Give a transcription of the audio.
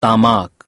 大马